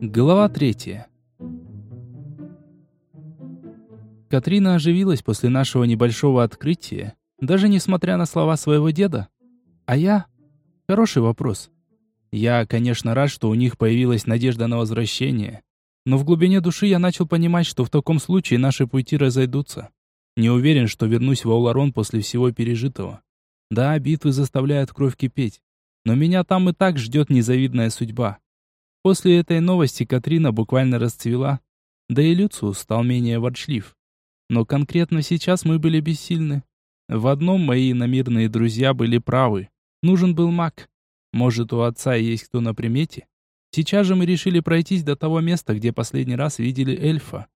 Глава третья. Катрина оживилась после нашего небольшого открытия, даже несмотря на слова своего деда. А я? Хороший вопрос. Я, конечно, рад, что у них появилась надежда на возвращение, но в глубине души я начал понимать, что в таком случае наши пути разойдутся. Не уверен, что вернусь в Ауларон после всего пережитого. Да, битвы заставляют кровь кипеть, но меня там и так ждет незавидная судьба. После этой новости Катрина буквально расцвела, да и Люциус стал менее ворчлив. Но конкретно сейчас мы были бессильны. В одном мои иномирные друзья были правы. Нужен был маг. Может, у отца есть кто на примете? Сейчас же мы решили пройтись до того места, где последний раз видели эльфа.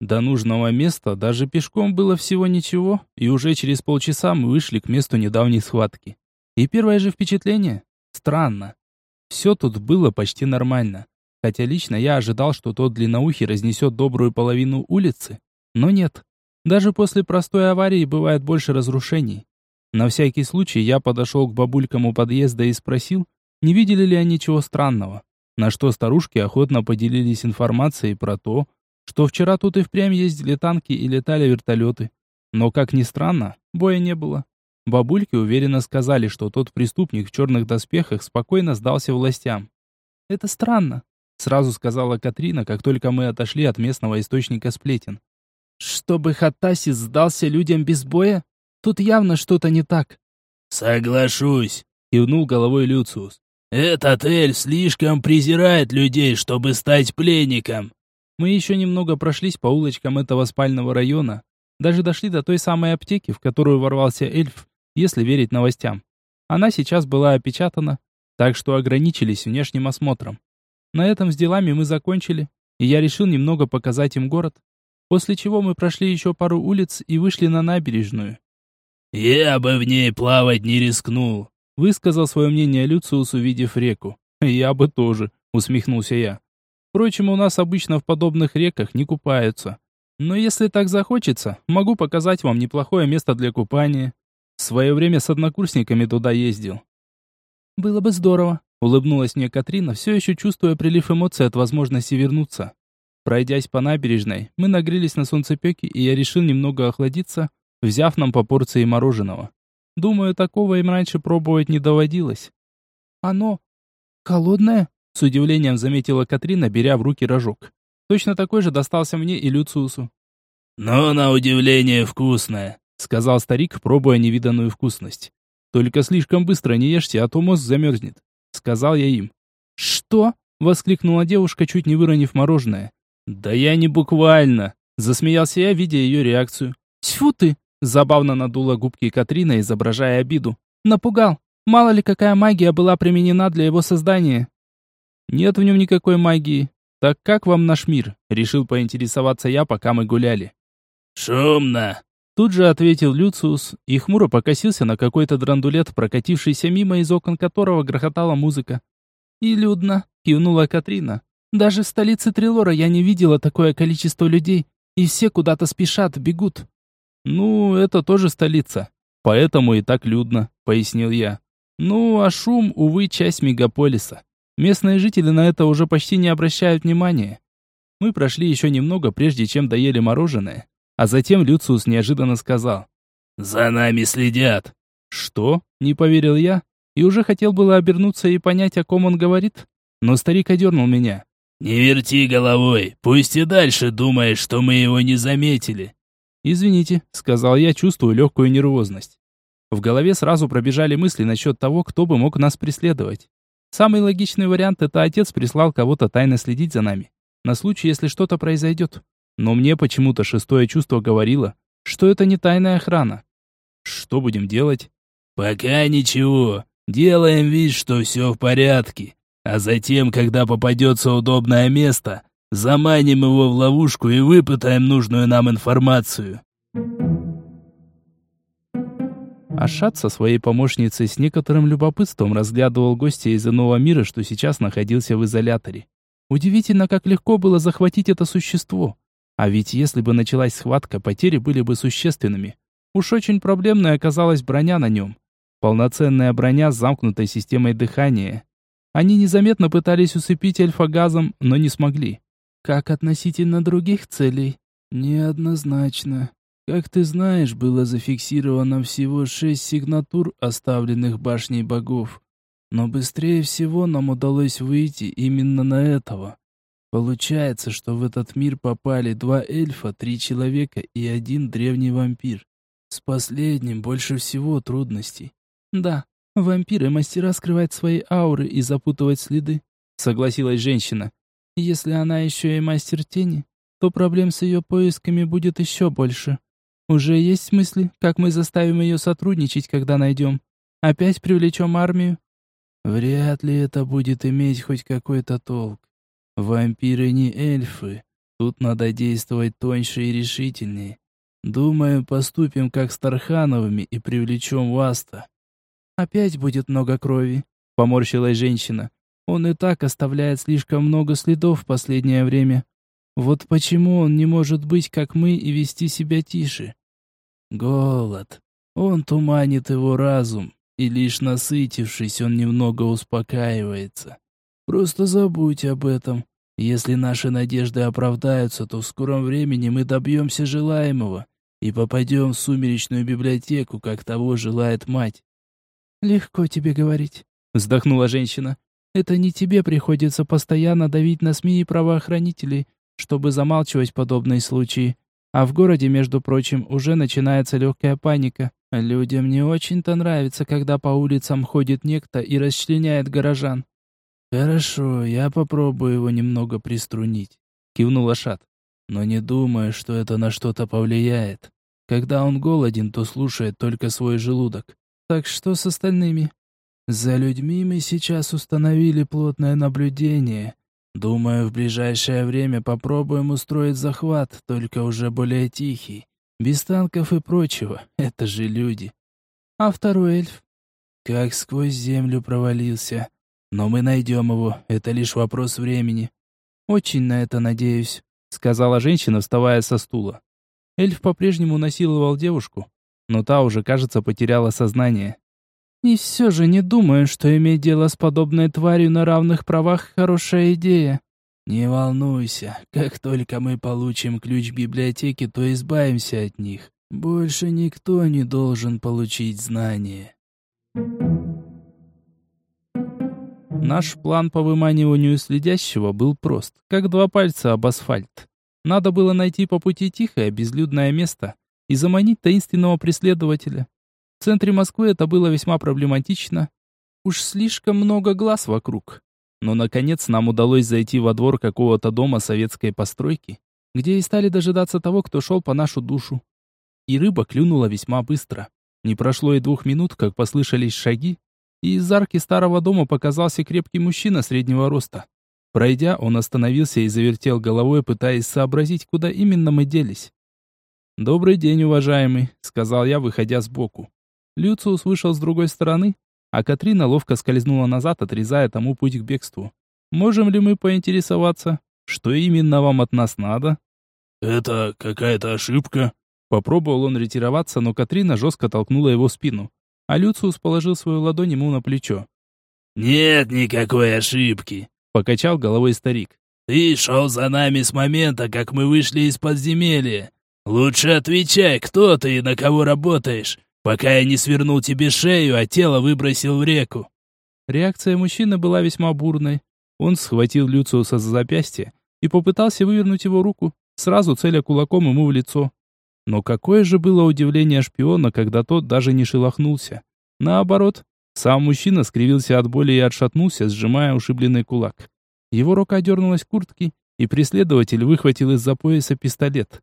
До нужного места даже пешком было всего ничего, и уже через полчаса мы вышли к месту недавней схватки. И первое же впечатление — странно. Все тут было почти нормально. Хотя лично я ожидал, что тот длинноухий разнесет добрую половину улицы. Но нет. Даже после простой аварии бывает больше разрушений. На всякий случай я подошел к бабулькам у подъезда и спросил, не видели ли они чего странного. На что старушки охотно поделились информацией про то, что вчера тут и впрямь ездили танки и летали вертолеты. Но, как ни странно, боя не было. Бабульки уверенно сказали, что тот преступник в черных доспехах спокойно сдался властям. «Это странно», — сразу сказала Катрина, как только мы отошли от местного источника сплетен. Чтобы Хаттасис сдался людям без боя? Тут явно что-то не так. Соглашусь, кивнул головой Люциус. Этот эльф слишком презирает людей, чтобы стать пленником. Мы еще немного прошлись по улочкам этого спального района, даже дошли до той самой аптеки, в которую ворвался эльф, если верить новостям. Она сейчас была опечатана, так что ограничились внешним осмотром. На этом с делами мы закончили, и я решил немного показать им город, После чего мы прошли еще пару улиц и вышли на набережную. «Я бы в ней плавать не рискнул», — высказал свое мнение Люциус, увидев реку. «Я бы тоже», — усмехнулся я. «Впрочем, у нас обычно в подобных реках не купаются. Но если так захочется, могу показать вам неплохое место для купания. В свое время с однокурсниками туда ездил». «Было бы здорово», — улыбнулась мне Катрина, все еще чувствуя прилив эмоций от возможности вернуться. Пройдясь по набережной, мы нагрелись на солнцепеке, и я решил немного охладиться, взяв нам по порции мороженого. Думаю, такого им раньше пробовать не доводилось. «Оно холодное?» — с удивлением заметила Катрина, беря в руки рожок. Точно такой же достался мне и Люциусу. «Но на удивление вкусное», — сказал старик, пробуя невиданную вкусность. «Только слишком быстро не ешьте, а то мозг замерзнет», — сказал я им. «Что?» — воскликнула девушка, чуть не выронив мороженое. «Да я не буквально!» Засмеялся я, видя ее реакцию. «Тьфу ты!» Забавно надула губки Катрина, изображая обиду. «Напугал! Мало ли какая магия была применена для его создания!» «Нет в нем никакой магии. Так как вам наш мир?» Решил поинтересоваться я, пока мы гуляли. «Шумно!» Тут же ответил Люциус и хмуро покосился на какой-то драндулет, прокатившийся мимо, из окон которого грохотала музыка. «И людно!» — кивнула Катрина. Даже в столице Трилора я не видела такое количество людей, и все куда-то спешат, бегут. Ну, это тоже столица, поэтому и так людно, пояснил я. Ну, а шум, увы, часть мегаполиса. Местные жители на это уже почти не обращают внимания. Мы прошли еще немного, прежде чем доели мороженое, а затем Люциус неожиданно сказал: "За нами следят". Что? Не поверил я и уже хотел было обернуться и понять, о ком он говорит, но старик одернул меня. «Не верти головой, пусть и дальше думает, что мы его не заметили». «Извините», — сказал я, чувствую легкую нервозность. В голове сразу пробежали мысли насчет того, кто бы мог нас преследовать. Самый логичный вариант — это отец прислал кого-то тайно следить за нами, на случай, если что-то произойдет. Но мне почему-то шестое чувство говорило, что это не тайная охрана. Что будем делать? «Пока ничего. Делаем вид, что все в порядке. А затем, когда попадется удобное место, заманим его в ловушку и выпытаем нужную нам информацию. Ашат со своей помощницей с некоторым любопытством разглядывал гостя из иного мира, что сейчас находился в изоляторе. Удивительно, как легко было захватить это существо. А ведь если бы началась схватка, потери были бы существенными. Уж очень проблемной оказалась броня на нем. Полноценная броня с замкнутой системой дыхания. Они незаметно пытались усыпить эльфа газом, но не смогли. Как относительно других целей? Неоднозначно. Как ты знаешь, было зафиксировано всего шесть сигнатур, оставленных башней богов. Но быстрее всего нам удалось выйти именно на этого. Получается, что в этот мир попали два эльфа, три человека и один древний вампир. С последним больше всего трудностей. Да, вампиры мастера скрывать свои ауры и запутывать следы, согласилась женщина. Если она еще и мастер тени, то проблем с ее поисками будет еще больше. Уже есть мысли, как мы заставим ее сотрудничать, когда найдем? Опять привлечем армию? Вряд ли это будет иметь хоть какой-то толк. Вампиры не эльфы. Тут надо действовать тоньше и решительнее. Думаю, поступим как с Тархановыми и привлечем Васта. Опять будет много крови, поморщилась женщина. Он и так оставляет слишком много следов в последнее время. Вот почему он не может быть как мы и вести себя тише. Голод. Он туманит его разум, и лишь насытившись, он немного успокаивается. Просто забудь об этом. Если наши надежды оправдаются, то в скором времени мы добьемся желаемого и попадем в сумеречную библиотеку, как того желает мать. «Легко тебе говорить», — вздохнула женщина. «Это не тебе приходится постоянно давить на СМИ и правоохранителей, чтобы замалчивать подобные случаи. А в городе, между прочим, уже начинается легкая паника. Людям не очень-то нравится, когда по улицам ходит некто и расчленяет горожан. «Хорошо, я попробую его немного приструнить», — кивнул Ашат. «Но не думаю, что это на что-то повлияет. Когда он голоден, то слушает только свой желудок. Так что с остальными?» «За людьми мы сейчас установили плотное наблюдение. Думаю, в ближайшее время попробуем устроить захват, только уже более тихий. Без танков и прочего. Это же люди. А второй эльф? Как сквозь землю провалился. Но мы найдем его. Это лишь вопрос времени. Очень на это надеюсь, сказала женщина, вставая со стула. Эльф по-прежнему насиловал девушку, но та уже, кажется, потеряла сознание. И все же не думаю, что иметь дело с подобной тварью на равных правах хорошая идея. «Не волнуйся, как только мы получим ключ библиотеки, то избавимся от них. Больше никто не должен получить знания». Наш план по выманиванию следящего был прост, как два пальца об асфальт. Надо было найти по пути тихое, безлюдное место и заманить таинственного преследователя. В центре Москвы это было весьма проблематично. Уж слишком много глаз вокруг. Но, наконец, нам удалось зайти во двор какого-то дома советской постройки, где и стали дожидаться того, кто шел по нашу душу. И рыба клюнула весьма быстро. Не прошло и двух минут, как послышались шаги, и из арки старого дома показался крепкий мужчина среднего роста. Пройдя, он остановился и завертел головой, пытаясь сообразить, куда именно мы делись. «Добрый день, уважаемый», — сказал я, выходя сбоку. Люциус вышел с другой стороны, а Катрина ловко скользнула назад, отрезая тому путь к бегству. «Можем ли мы поинтересоваться, что именно вам от нас надо?» «Это какая-то ошибка?» Попробовал он ретироваться, но Катрина жестко толкнула его в спину, а Люциус положил свою ладонь ему на плечо. «Нет никакой ошибки», — покачал головой старик. «Ты шел за нами с момента, как мы вышли из подземелья. Лучше отвечай, кто ты и на кого работаешь пока я не свернул тебе шею, а тело выбросил в реку». Реакция мужчины была весьма бурной. Он схватил Люциуса за запястье и попытался вывернуть его руку, сразу целя кулаком ему в лицо. Но какое же было удивление шпиона, когда тот даже не шелохнулся. Наоборот, сам мужчина скривился от боли и отшатнулся, сжимая ушибленный кулак. Его рука дернулась к куртке, и преследователь выхватил из-за пояса пистолет.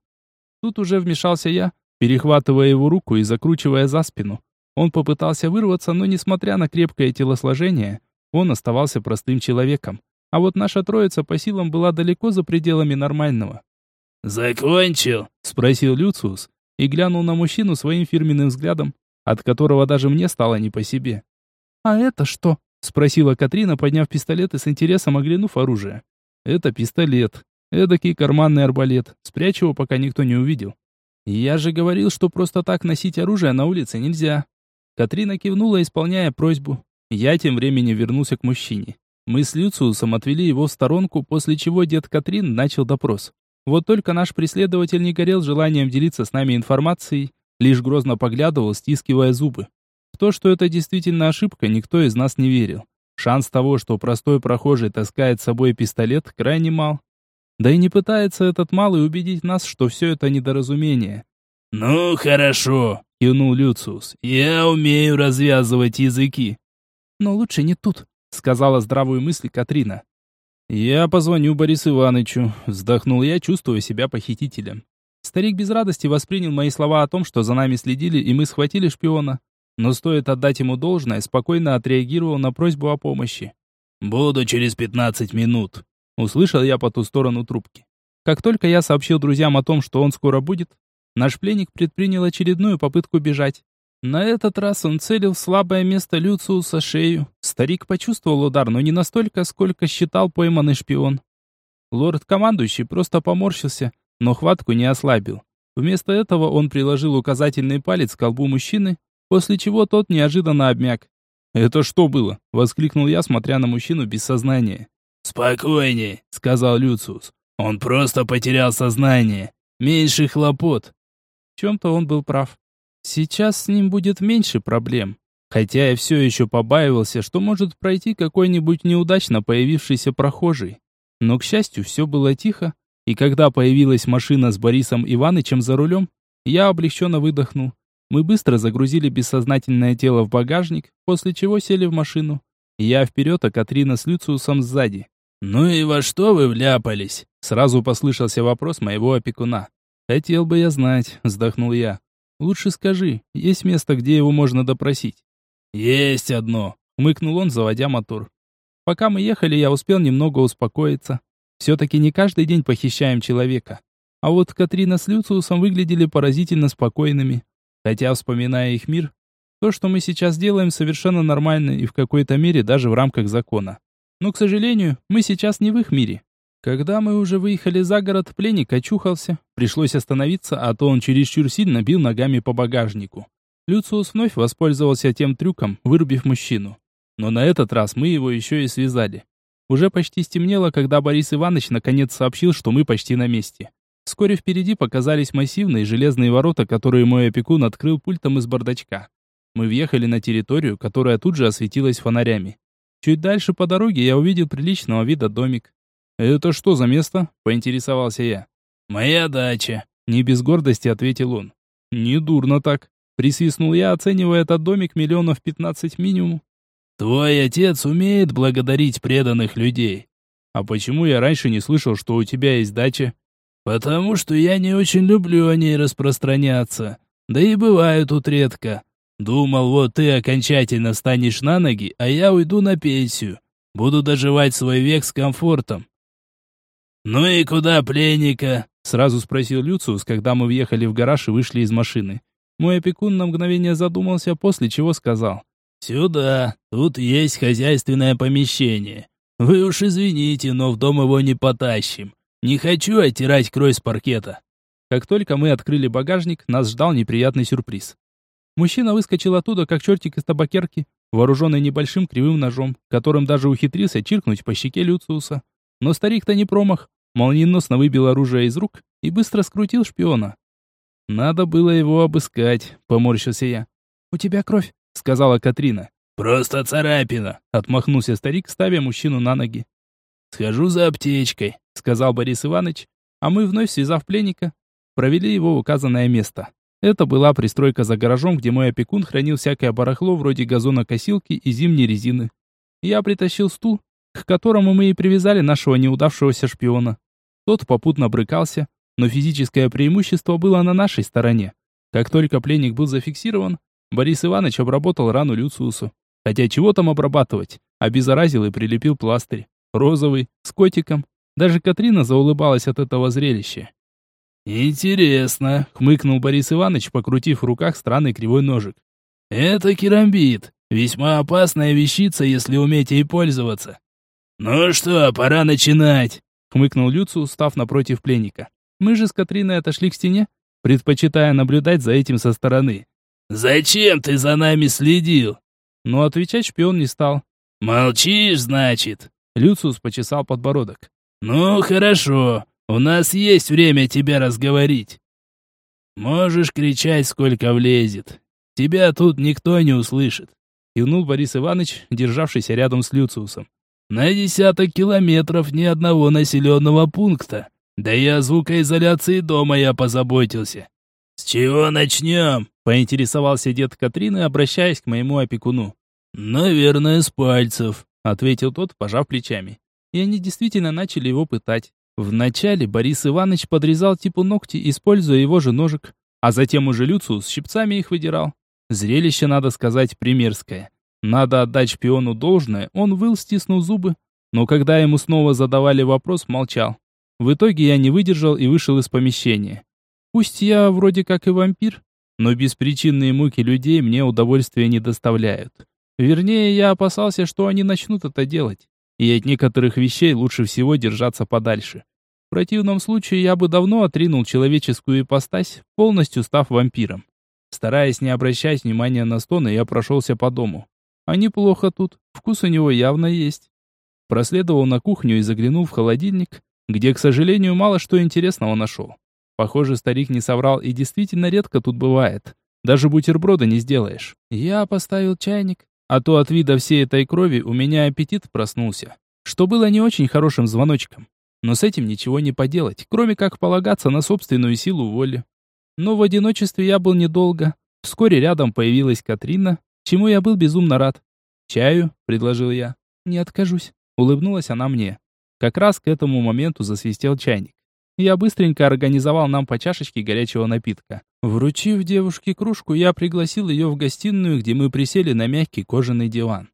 Тут уже вмешался я, перехватывая его руку и закручивая за спину. Он попытался вырваться, но, несмотря на крепкое телосложение, он оставался простым человеком. А вот наша троица по силам была далеко за пределами нормального. «Закончил?» — спросил Люциус и глянул на мужчину своим фирменным взглядом, от которого даже мне стало не по себе. «А это что?» — спросила Катрина, подняв пистолет и с интересом оглянув оружие. «Это пистолет. Эдакий карманный арбалет. Спрячь его, пока никто не увидел. «Я же говорил, что просто так носить оружие на улице нельзя». Катрина кивнула, исполняя просьбу. Я тем временем вернулся к мужчине. Мы с Люциусом отвели его в сторонку, после чего дед Катрин начал допрос. Вот только наш преследователь не горел желанием делиться с нами информацией, лишь грозно поглядывал, стискивая зубы. В то, что это действительно ошибка, никто из нас не верил. Шанс того, что простой прохожий таскает с собой пистолет, крайне мал. Да и не пытается этот малый убедить нас, что все это недоразумение. «Ну, хорошо», — кивнул Люциус. «Я умею развязывать языки». «Но лучше не тут», — сказала здравую мысль Катрина. «Я позвоню Борису Ивановичу», — вздохнул я, чувствуя себя похитителем. Старик без радости воспринял мои слова о том, что за нами следили, и мы схватили шпиона. Но стоит отдать ему должное, спокойно отреагировал на просьбу о помощи. «Буду через пятнадцать минут», — услышал я по ту сторону трубки. Как только я сообщил друзьям о том, что он скоро будет, наш пленник предпринял очередную попытку бежать. На этот раз он целил в слабое место Люциуса шею. Старик почувствовал удар, но не настолько, сколько считал пойманный шпион. Лорд-командующий просто поморщился, но хватку не ослабил. Вместо этого он приложил указательный палец к колбу мужчины, после чего тот неожиданно обмяк. «Это что было?» — воскликнул я, смотря на мужчину без сознания. «Спокойней», — сказал Люциус. «Он просто потерял сознание. Меньше хлопот». В чем-то он был прав. Сейчас с ним будет меньше проблем. Хотя я все еще побаивался, что может пройти какой-нибудь неудачно появившийся прохожий. Но, к счастью, все было тихо, и когда появилась машина с Борисом Иванычем за рулем, я облегченно выдохнул. Мы быстро загрузили бессознательное тело в багажник, после чего сели в машину. Я вперед, а Катрина с Люциусом сзади. «Ну и во что вы вляпались?» Сразу послышался вопрос моего опекуна. «Хотел бы я знать», — вздохнул я. «Лучше скажи, есть место, где его можно допросить?» «Есть одно», — хмыкнул он, заводя мотор. Пока мы ехали, я успел немного успокоиться. Все-таки не каждый день похищаем человека. А вот Катрина с Люциусом выглядели поразительно спокойными. Хотя, вспоминая их мир, то, что мы сейчас делаем, совершенно нормально и в какой-то мере даже в рамках закона. Но, к сожалению, мы сейчас не в их мире. Когда мы уже выехали за город, пленник очухался. Пришлось остановиться, а то он чересчур сильно бил ногами по багажнику. Люциус вновь воспользовался тем трюком, вырубив мужчину. Но на этот раз мы его еще и связали. Уже почти стемнело, когда Борис Иванович наконец сообщил, что мы почти на месте. Вскоре впереди показались массивные железные ворота, которые мой опекун открыл пультом из бардачка. Мы въехали на территорию, которая тут же осветилась фонарями. Чуть дальше по дороге я увидел приличного вида домик. «Это что за место?» – поинтересовался я. «Моя дача», – не без гордости ответил он. «Недурно так», – присвистнул я, оценивая этот домик миллионов пятнадцать минимум. Твой отец умеет благодарить преданных людей. А почему я раньше не слышал, что у тебя есть дача? Потому что я не очень люблю о ней распространяться. Да и бываю тут редко. Думал, вот ты окончательно станешь на ноги, а я уйду на пенсию. Буду доживать свой век с комфортом. «Ну и куда пленника?» — сразу спросил Люциус, когда мы въехали в гараж и вышли из машины. Мой опекун на мгновение задумался, после чего сказал. «Сюда. Тут есть хозяйственное помещение. Вы уж извините, но в дом его не потащим. Не хочу оттирать кровь с паркета». Как только мы открыли багажник, нас ждал неприятный сюрприз. Мужчина выскочил оттуда, как чертик из табакерки, вооруженный небольшим кривым ножом, которым даже ухитрился чиркнуть по щеке Люциуса. Но старик-то не промах, молниеносно выбил оружие из рук и быстро скрутил шпиона. «Надо было его обыскать», — поморщился я. «У тебя кровь», — сказала Катрина. «Просто царапина», — отмахнулся старик, ставя мужчину на ноги. «Схожу за аптечкой», — сказал Борис Иванович, а мы, вновь связав пленника, провели его в указанное место. Это была пристройка за гаражом, где мой опекун хранил всякое барахло вроде газонокосилки и зимней резины. Я притащил стул, к которому мы и привязали нашего неудавшегося шпиона. Тот попутно брыкался, но физическое преимущество было на нашей стороне. Как только пленник был зафиксирован, Борис Иванович обработал рану Люциусу. Хотя чего там обрабатывать? Обеззаразил и прилепил пластырь. Розовый, с котиком. Даже Катрина заулыбалась от этого зрелища. «Интересно», — хмыкнул Борис Иванович, покрутив в руках странный кривой ножик. «Это керамбит. Весьма опасная вещица, если уметь ей пользоваться». «Ну что, пора начинать», — хмыкнул Люциус, став напротив пленника. Мы же с Катриной отошли к стене, предпочитая наблюдать за этим со стороны. «Зачем ты за нами следил?» Но отвечать шпион не стал. «Молчишь, значит?» Люциус почесал подбородок. «Ну, хорошо. У нас есть время тебя разговорить. Можешь кричать, сколько влезет. Тебя тут никто не услышит. Кивнул Борис Иванович, державшийся рядом с Люциусом. На десяток километров ни одного населенного пункта. Да и о звукоизоляции дома я позаботился. С чего начнем? Поинтересовался дед Катрины, обращаясь к моему опекуну. Наверное, с пальцев, ответил тот, пожав плечами. И они действительно начали его пытать. Вначале Борис Иванович подрезал типу ногти, используя его же ножик, а затем уже Люциус щипцами их выдирал. Зрелище, надо сказать, примерское. Надо отдать шпиону должное, он выл, стиснув зубы, но когда ему снова задавали вопрос, молчал. В итоге я не выдержал и вышел из помещения. Пусть я вроде как и вампир, но беспричинные муки людей мне удовольствия не доставляют. Вернее, я опасался, что они начнут это делать и от некоторых вещей лучше всего держаться подальше. В противном случае я бы давно отринул человеческую ипостась, полностью став вампиром. Стараясь не обращать внимания на стоны, я прошелся по дому. А неплохо тут, вкус у него явно есть. Проследовал на кухню и заглянул в холодильник, где, к сожалению, мало что интересного нашел. Похоже, старик не соврал и действительно редко тут бывает. Даже бутерброда не сделаешь. Я поставил чайник, а то от вида всей этой крови у меня аппетит проснулся, что было не очень хорошим звоночком. Но с этим ничего не поделать, кроме как полагаться на собственную силу воли. Но в одиночестве я был недолго. Вскоре рядом появилась Катрина, чему я был безумно рад. «Чаю?» — предложил я. «Не откажусь», — улыбнулась она мне. Как раз к этому моменту засвистел чайник. Я быстренько организовал нам по чашечке горячего напитка. Вручив девушке кружку, я пригласил ее в гостиную, где мы присели на мягкий кожаный диван.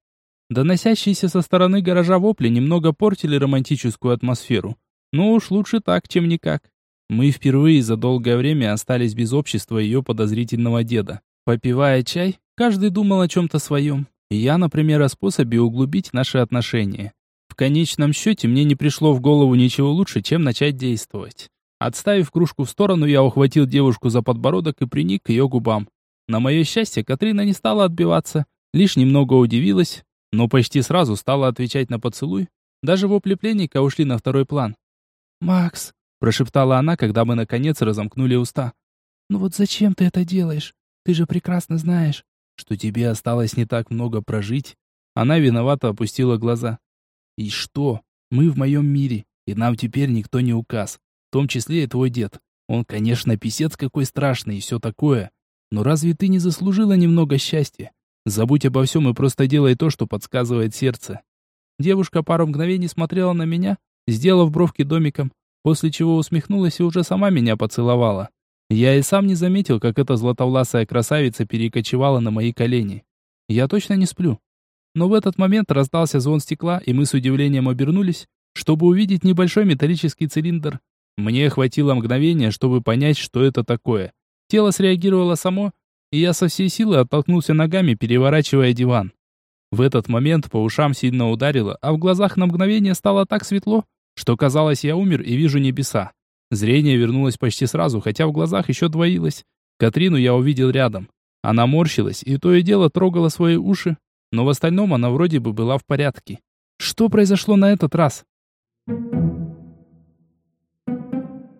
Доносящиеся со стороны гаража вопли немного портили романтическую атмосферу. Но уж лучше так, чем никак. Мы впервые за долгое время остались без общества ее подозрительного деда. Попивая чай, каждый думал о чем-то своем. Я, например, о способе углубить наши отношения. В конечном счете мне не пришло в голову ничего лучше, чем начать действовать. Отставив кружку в сторону, я ухватил девушку за подбородок и приник к ее губам. На мое счастье, Катрина не стала отбиваться, лишь немного удивилась, но почти сразу стала отвечать на поцелуй. Даже вопли пленника ушли на второй план. «Макс», — прошептала она, когда мы наконец разомкнули уста. «Ну вот зачем ты это делаешь? Ты же прекрасно знаешь, что тебе осталось не так много прожить». Она виновато опустила глаза. «И что? Мы в моем мире, и нам теперь никто не указ в том числе и твой дед. Он, конечно, писец какой страшный и все такое. Но разве ты не заслужила немного счастья? Забудь обо всем и просто делай то, что подсказывает сердце. Девушка пару мгновений смотрела на меня, сделав бровки домиком, после чего усмехнулась и уже сама меня поцеловала. Я и сам не заметил, как эта златовласая красавица перекочевала на мои колени. Я точно не сплю. Но в этот момент раздался звон стекла, и мы с удивлением обернулись, чтобы увидеть небольшой металлический цилиндр, мне хватило мгновения, чтобы понять, что это такое. Тело среагировало само, и я со всей силы оттолкнулся ногами, переворачивая диван. В этот момент по ушам сильно ударило, а в глазах на мгновение стало так светло, что казалось, я умер и вижу небеса. Зрение вернулось почти сразу, хотя в глазах еще двоилось. Катрину я увидел рядом. Она морщилась и то и дело трогала свои уши, но в остальном она вроде бы была в порядке. Что произошло на этот раз?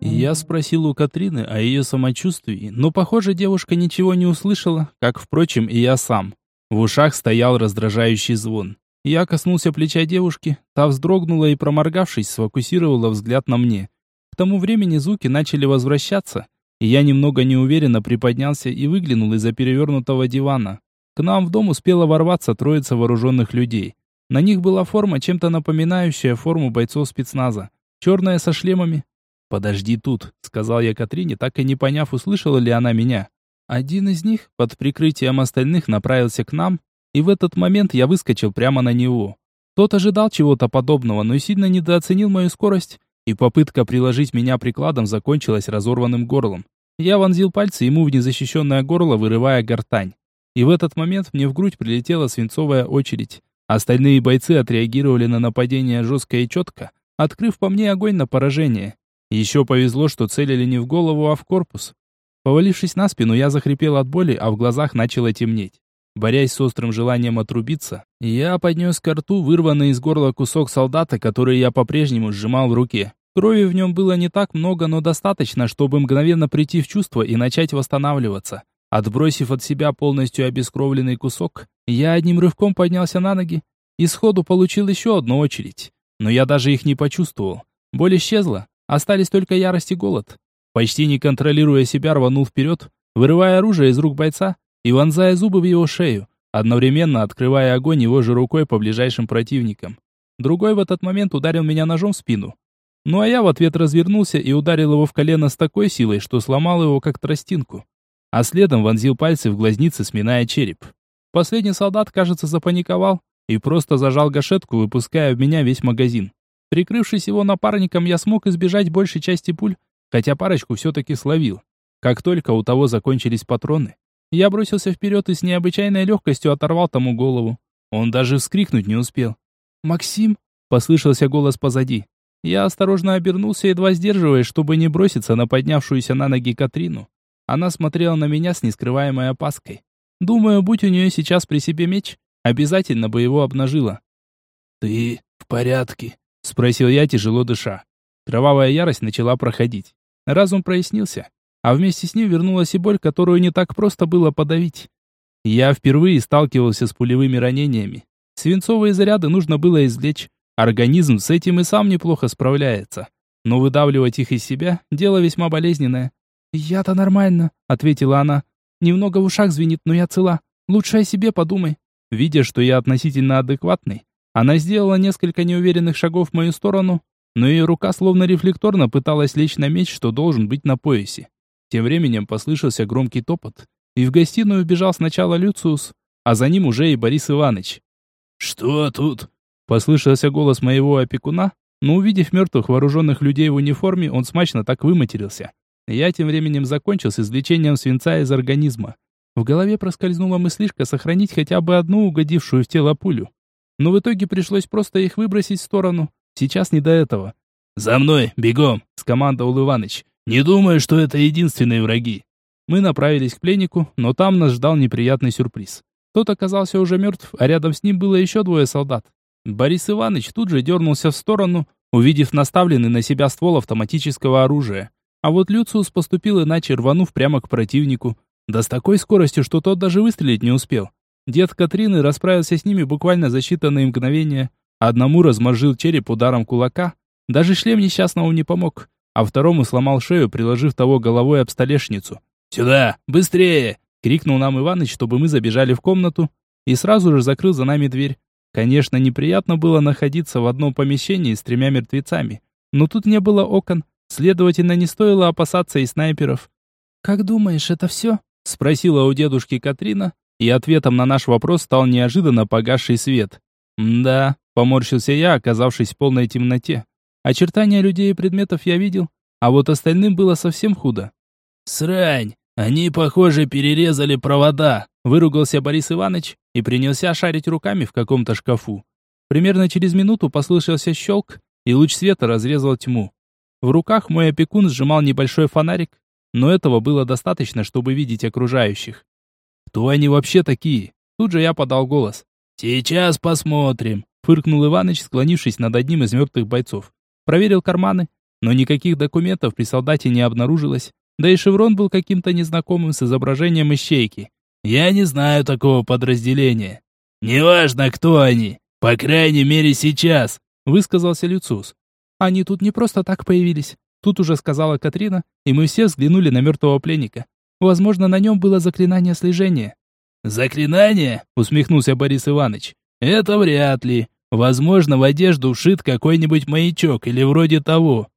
Я спросил у Катрины о ее самочувствии, но, похоже, девушка ничего не услышала, как, впрочем, и я сам. В ушах стоял раздражающий звон. Я коснулся плеча девушки, та вздрогнула и, проморгавшись, сфокусировала взгляд на мне. К тому времени звуки начали возвращаться, и я немного неуверенно приподнялся и выглянул из-за перевернутого дивана. К нам в дом успела ворваться троица вооруженных людей. На них была форма, чем-то напоминающая форму бойцов спецназа. Черная со шлемами, «Подожди тут», — сказал я Катрине, так и не поняв, услышала ли она меня. Один из них, под прикрытием остальных, направился к нам, и в этот момент я выскочил прямо на него. Тот ожидал чего-то подобного, но сильно недооценил мою скорость, и попытка приложить меня прикладом закончилась разорванным горлом. Я вонзил пальцы ему в незащищенное горло, вырывая гортань. И в этот момент мне в грудь прилетела свинцовая очередь. Остальные бойцы отреагировали на нападение жестко и четко, открыв по мне огонь на поражение. Еще повезло, что целили не в голову, а в корпус. Повалившись на спину, я захрипел от боли, а в глазах начало темнеть. Борясь с острым желанием отрубиться, я поднес к рту вырванный из горла кусок солдата, который я по-прежнему сжимал в руке. Крови в нем было не так много, но достаточно, чтобы мгновенно прийти в чувство и начать восстанавливаться. Отбросив от себя полностью обескровленный кусок, я одним рывком поднялся на ноги и сходу получил еще одну очередь. Но я даже их не почувствовал. Боль исчезла, остались только ярость и голод. Почти не контролируя себя, рванул вперед, вырывая оружие из рук бойца и вонзая зубы в его шею, одновременно открывая огонь его же рукой по ближайшим противникам. Другой в этот момент ударил меня ножом в спину. Ну а я в ответ развернулся и ударил его в колено с такой силой, что сломал его как тростинку. А следом вонзил пальцы в глазницы, сминая череп. Последний солдат, кажется, запаниковал и просто зажал гашетку, выпуская в меня весь магазин. Прикрывшись его напарником, я смог избежать большей части пуль, хотя парочку все-таки словил. Как только у того закончились патроны, я бросился вперед и с необычайной легкостью оторвал тому голову. Он даже вскрикнуть не успел. «Максим!» — послышался голос позади. Я осторожно обернулся, едва сдерживаясь, чтобы не броситься на поднявшуюся на ноги Катрину. Она смотрела на меня с нескрываемой опаской. Думаю, будь у нее сейчас при себе меч, обязательно бы его обнажила. «Ты в порядке?» — спросил я, тяжело дыша. Кровавая ярость начала проходить. Разум прояснился, а вместе с ним вернулась и боль, которую не так просто было подавить. Я впервые сталкивался с пулевыми ранениями. Свинцовые заряды нужно было извлечь, Организм с этим и сам неплохо справляется. Но выдавливать их из себя – дело весьма болезненное. «Я-то нормально», – ответила она. «Немного в ушах звенит, но я цела. Лучше о себе подумай». Видя, что я относительно адекватный, она сделала несколько неуверенных шагов в мою сторону, но ее рука словно рефлекторно пыталась лечь на меч, что должен быть на поясе. Тем временем послышался громкий топот, и в гостиную убежал сначала Люциус, а за ним уже и Борис Иванович. «Что тут?» Послышался голос моего опекуна, но увидев мертвых вооруженных людей в униформе, он смачно так выматерился. Я тем временем закончил с извлечением свинца из организма. В голове проскользнула мыслишка сохранить хотя бы одну угодившую в тело пулю. Но в итоге пришлось просто их выбросить в сторону. Сейчас не до этого. «За мной, бегом!» — скомандовал Иваныч. «Не думаю, что это единственные враги». Мы направились к пленнику, но там нас ждал неприятный сюрприз. Тот оказался уже мертв, а рядом с ним было еще двое солдат. Борис Иванович тут же дернулся в сторону, увидев наставленный на себя ствол автоматического оружия. А вот Люциус поступил иначе, рванув прямо к противнику. Да с такой скоростью, что тот даже выстрелить не успел. Дед Катрины расправился с ними буквально за считанные мгновения. Одному разморжил череп ударом кулака, даже шлем несчастному не помог, а второму сломал шею, приложив того головой об столешницу. «Сюда! Быстрее!» — крикнул нам Иваныч, чтобы мы забежали в комнату, и сразу же закрыл за нами дверь. Конечно, неприятно было находиться в одном помещении с тремя мертвецами, но тут не было окон, следовательно, не стоило опасаться и снайперов. «Как думаешь, это все?» — спросила у дедушки Катрина, и ответом на наш вопрос стал неожиданно погасший свет. «Да», — поморщился я, оказавшись в полной темноте. Очертания людей и предметов я видел, а вот остальным было совсем худо. «Срань! Они, похоже, перерезали провода!» Выругался Борис Иванович и принялся шарить руками в каком-то шкафу. Примерно через минуту послышался щелк, и луч света разрезал тьму. В руках мой опекун сжимал небольшой фонарик, но этого было достаточно, чтобы видеть окружающих. «Кто они вообще такие?» Тут же я подал голос. «Сейчас посмотрим», — фыркнул Иваныч, склонившись над одним из мертвых бойцов. Проверил карманы, но никаких документов при солдате не обнаружилось, да и шеврон был каким-то незнакомым с изображением ищейки. Я не знаю такого подразделения. Неважно, кто они, по крайней мере сейчас, высказался Люциус. Они тут не просто так появились. Тут уже сказала Катрина, и мы все взглянули на мертвого пленника. Возможно, на нем было заклинание слежения. «Заклинание?» — усмехнулся Борис Иванович. «Это вряд ли. Возможно, в одежду вшит какой-нибудь маячок или вроде того».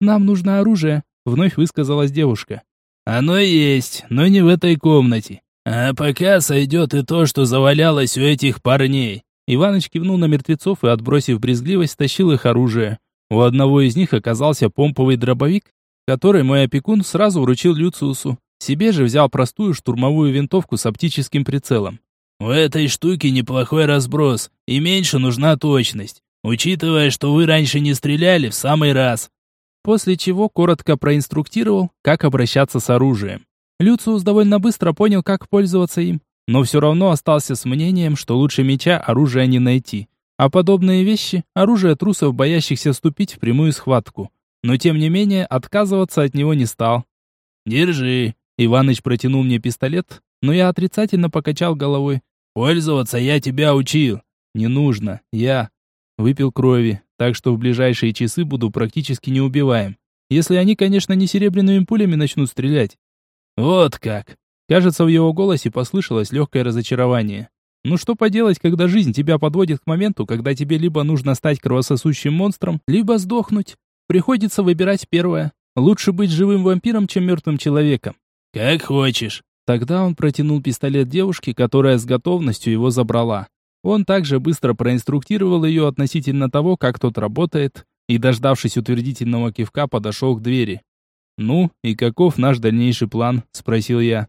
«Нам нужно оружие», — вновь высказалась девушка. «Оно есть, но не в этой комнате. А пока сойдет и то, что завалялось у этих парней. Иваныч кивнул на мертвецов и, отбросив брезгливость, тащил их оружие. У одного из них оказался помповый дробовик, который мой опекун сразу вручил Люциусу. Себе же взял простую штурмовую винтовку с оптическим прицелом. «У этой штуки неплохой разброс, и меньше нужна точность, учитывая, что вы раньше не стреляли в самый раз». После чего коротко проинструктировал, как обращаться с оружием. Люциус довольно быстро понял, как пользоваться им. но все равно остался с мнением, что лучше меча оружия не найти. А подобные вещи – оружие трусов, боящихся вступить в прямую схватку. Но тем не менее, отказываться от него не стал. «Держи!» Иваныч протянул мне пистолет, но я отрицательно покачал головой. «Пользоваться я тебя учил!» «Не нужно, я...» Выпил крови, так что в ближайшие часы буду практически неубиваем. Если они, конечно, не серебряными пулями начнут стрелять. Вот как. Кажется, в его голосе послышалось легкое разочарование. Ну что поделать, когда жизнь тебя подводит к моменту, когда тебе либо нужно стать кровососущим монстром, либо сдохнуть. Приходится выбирать первое. Лучше быть живым вампиром, чем мертвым человеком. Как хочешь. Тогда он протянул пистолет девушке, которая с готовностью его забрала. Он также быстро проинструктировал ее относительно того, как тот работает, и, дождавшись утвердительного кивка, подошел к двери. «Ну, и каков наш дальнейший план?» – спросил я.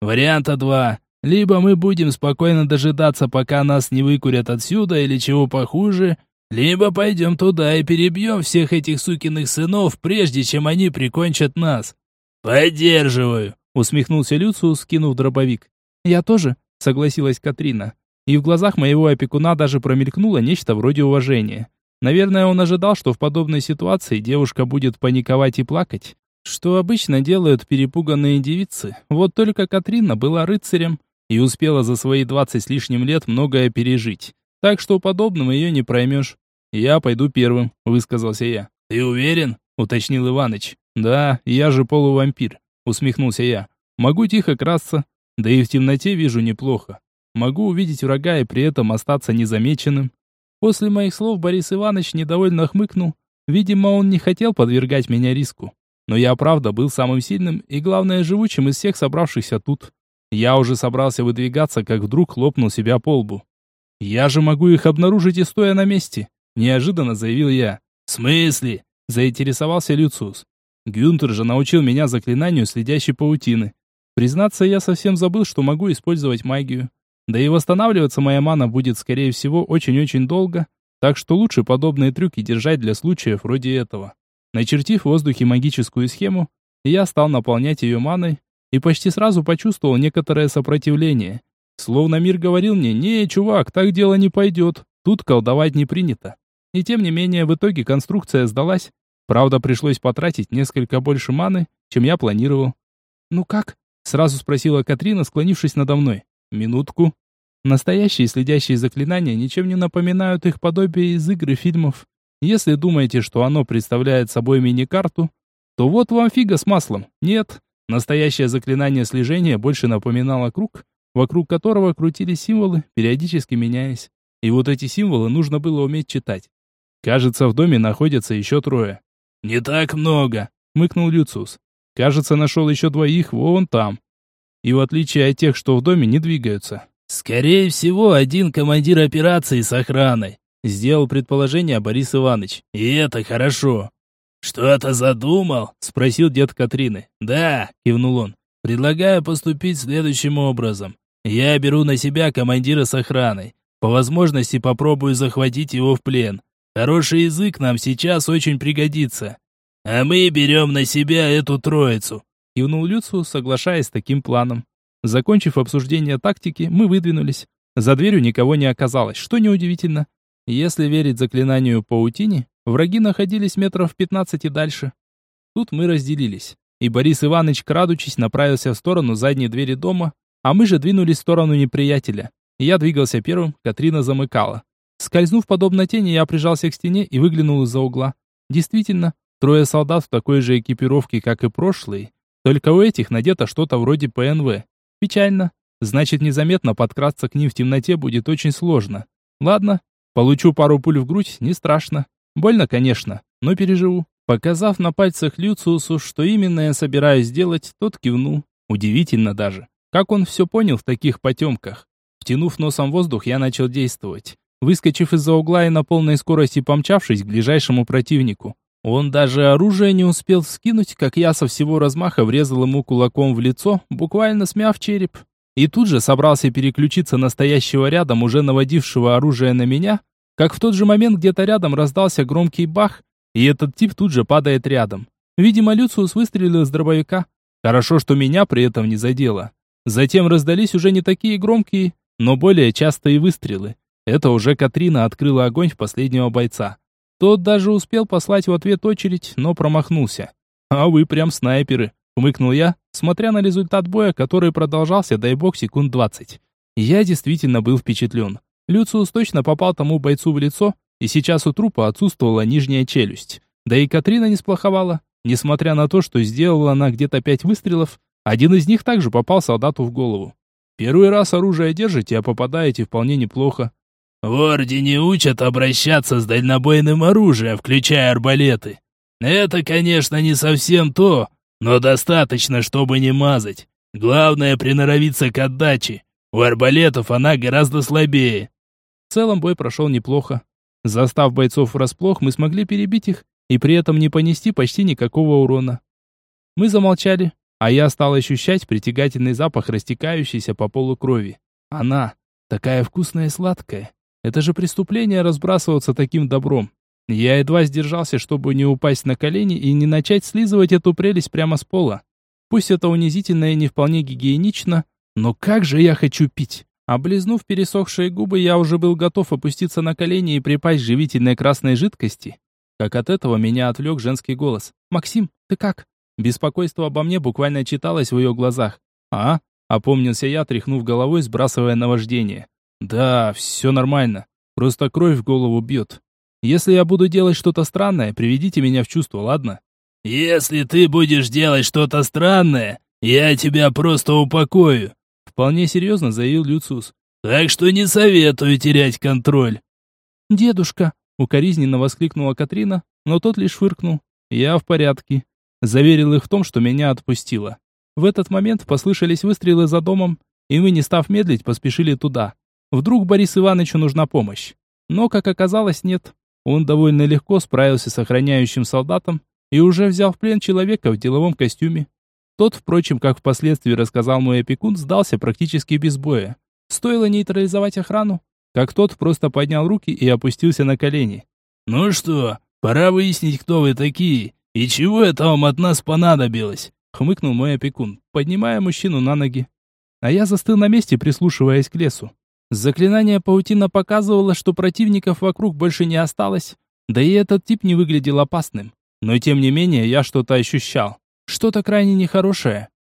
«Варианта два. Либо мы будем спокойно дожидаться, пока нас не выкурят отсюда или чего похуже, либо пойдем туда и перебьем всех этих сукиных сынов, прежде чем они прикончат нас. Поддерживаю!» – усмехнулся Люциус, скинув дробовик. «Я тоже», – согласилась Катрина. И в глазах моего опекуна даже промелькнуло нечто вроде уважения. Наверное, он ожидал, что в подобной ситуации девушка будет паниковать и плакать, что обычно делают перепуганные девицы. Вот только Катрина была рыцарем и успела за свои двадцать с лишним лет многое пережить. Так что подобным ее не проймешь. «Я пойду первым», — высказался я. «Ты уверен?» — уточнил Иваныч. «Да, я же полувампир», — усмехнулся я. «Могу тихо красться, да и в темноте вижу неплохо. Могу увидеть врага и при этом остаться незамеченным. После моих слов Борис Иванович недовольно хмыкнул. Видимо, он не хотел подвергать меня риску. Но я правда был самым сильным и, главное, живучим из всех собравшихся тут. Я уже собрался выдвигаться, как вдруг хлопнул себя по лбу. «Я же могу их обнаружить и стоя на месте», — неожиданно заявил я. «В смысле?» — заинтересовался Люциус. Гюнтер же научил меня заклинанию следящей паутины. Признаться, я совсем забыл, что могу использовать магию. Да и восстанавливаться моя мана будет, скорее всего, очень-очень долго, так что лучше подобные трюки держать для случаев вроде этого. Начертив в воздухе магическую схему, я стал наполнять ее маной и почти сразу почувствовал некоторое сопротивление. Словно мир говорил мне, «Не, чувак, так дело не пойдет, тут колдовать не принято». И тем не менее, в итоге конструкция сдалась. Правда, пришлось потратить несколько больше маны, чем я планировал. «Ну как?» — сразу спросила Катрина, склонившись надо мной. Минутку. Настоящие следящие заклинания ничем не напоминают их подобие из игр и фильмов. Если думаете, что оно представляет собой мини-карту, то вот вам фига с маслом. Нет, настоящее заклинание слежения больше напоминало круг, вокруг которого крутились символы, периодически меняясь. И вот эти символы нужно было уметь читать. Кажется, в доме находятся еще трое. «Не так много», — мыкнул Люциус. «Кажется, нашел еще двоих вон там и в отличие от тех, что в доме, не двигаются. «Скорее всего, один командир операции с охраной», — сделал предположение Борис Иванович. «И это хорошо». «Что-то задумал?» — спросил дед Катрины. «Да», — кивнул он. «Предлагаю поступить следующим образом. Я беру на себя командира с охраной. По возможности попробую захватить его в плен. Хороший язык нам сейчас очень пригодится. А мы берем на себя эту троицу. Кивнул Люциус, соглашаясь с таким планом. Закончив обсуждение тактики, мы выдвинулись. За дверью никого не оказалось, что неудивительно. Если верить заклинанию паутине, враги находились метров в пятнадцати дальше. Тут мы разделились, и Борис Иванович, крадучись, направился в сторону задней двери дома, а мы же двинулись в сторону неприятеля. Я двигался первым, Катрина замыкала. Скользнув подобно тени, я прижался к стене и выглянул из-за угла. Действительно, трое солдат в такой же экипировке, как и прошлые, только у этих надето что-то вроде ПНВ. Печально. Значит, незаметно подкрасться к ним в темноте будет очень сложно. Ладно, получу пару пуль в грудь, не страшно. Больно, конечно, но переживу. Показав на пальцах Люциусу, что именно я собираюсь сделать, тот кивнул. Удивительно даже. Как он все понял в таких потемках? Втянув носом воздух, я начал действовать. Выскочив из-за угла и на полной скорости помчавшись к ближайшему противнику. Он даже оружие не успел вскинуть, как я со всего размаха врезал ему кулаком в лицо, буквально смяв череп. И тут же собрался переключиться на стоящего рядом, уже наводившего оружие на меня, как в тот же момент где-то рядом раздался громкий бах, и этот тип тут же падает рядом. Видимо, Люциус выстрелил из дробовика. Хорошо, что меня при этом не задело. Затем раздались уже не такие громкие, но более частые выстрелы. Это уже Катрина открыла огонь в последнего бойца. Тот даже успел послать в ответ очередь, но промахнулся. «А вы прям снайперы», — хмыкнул я, смотря на результат боя, который продолжался, дай бог, секунд двадцать. Я действительно был впечатлен. Люциус точно попал тому бойцу в лицо, и сейчас у трупа отсутствовала нижняя челюсть. Да и Катрина не сплоховала. Несмотря на то, что сделала она где-то пять выстрелов, один из них также попал солдату в голову. Первый раз оружие держите, а попадаете вполне неплохо. В Ордене учат обращаться с дальнобойным оружием, включая арбалеты. Это, конечно, не совсем то, но достаточно, чтобы не мазать. Главное приноровиться к отдаче. У арбалетов она гораздо слабее. В целом бой прошел неплохо. Застав бойцов врасплох, мы смогли перебить их и при этом не понести почти никакого урона. Мы замолчали, а я стал ощущать притягательный запах растекающейся по полу крови. Она такая вкусная и сладкая. Это же преступление разбрасываться таким добром. Я едва сдержался, чтобы не упасть на колени и не начать слизывать эту прелесть прямо с пола. Пусть это унизительно и не вполне гигиенично, но как же я хочу пить. Облизнув пересохшие губы, я уже был готов опуститься на колени и припасть живительной красной жидкости. Как от этого меня отвлек женский голос. «Максим, ты как?» Беспокойство обо мне буквально читалось в ее глазах. «А?» — опомнился я, тряхнув головой, сбрасывая наваждение. Да, все нормально. Просто кровь в голову бьет. Если я буду делать что-то странное, приведите меня в чувство, ладно? Если ты будешь делать что-то странное, я тебя просто упокою. Вполне серьезно заявил Люциус. Так что не советую терять контроль. Дедушка, укоризненно воскликнула Катрина, но тот лишь фыркнул. Я в порядке. Заверил их в том, что меня отпустило. В этот момент послышались выстрелы за домом, и мы, не став медлить, поспешили туда. Вдруг Борис Ивановичу нужна помощь. Но, как оказалось, нет. Он довольно легко справился с охраняющим солдатом и уже взял в плен человека в деловом костюме. Тот, впрочем, как впоследствии рассказал мой опекун, сдался практически без боя. Стоило нейтрализовать охрану, как тот просто поднял руки и опустился на колени. «Ну что, пора выяснить, кто вы такие и чего это вам от нас понадобилось?» хмыкнул мой опекун, поднимая мужчину на ноги. А я застыл на месте, прислушиваясь к лесу. Заклинание паутина показывало, что противников вокруг больше не осталось, да и этот тип не выглядел опасным. Но тем не менее я что-то ощущал. Что-то крайне нехорошее.